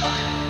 Bye.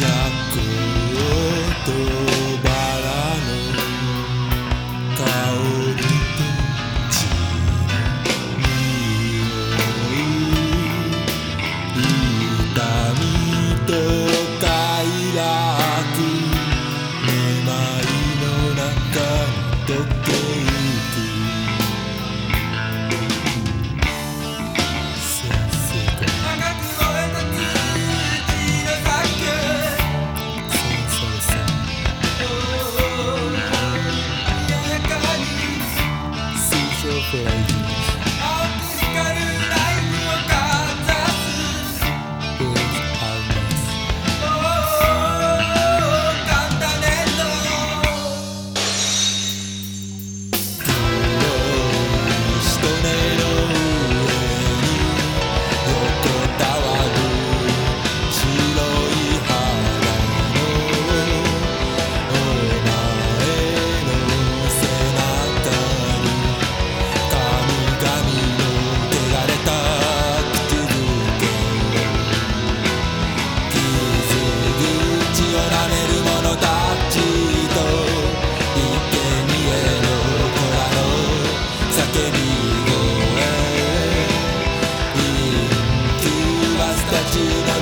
done. that do not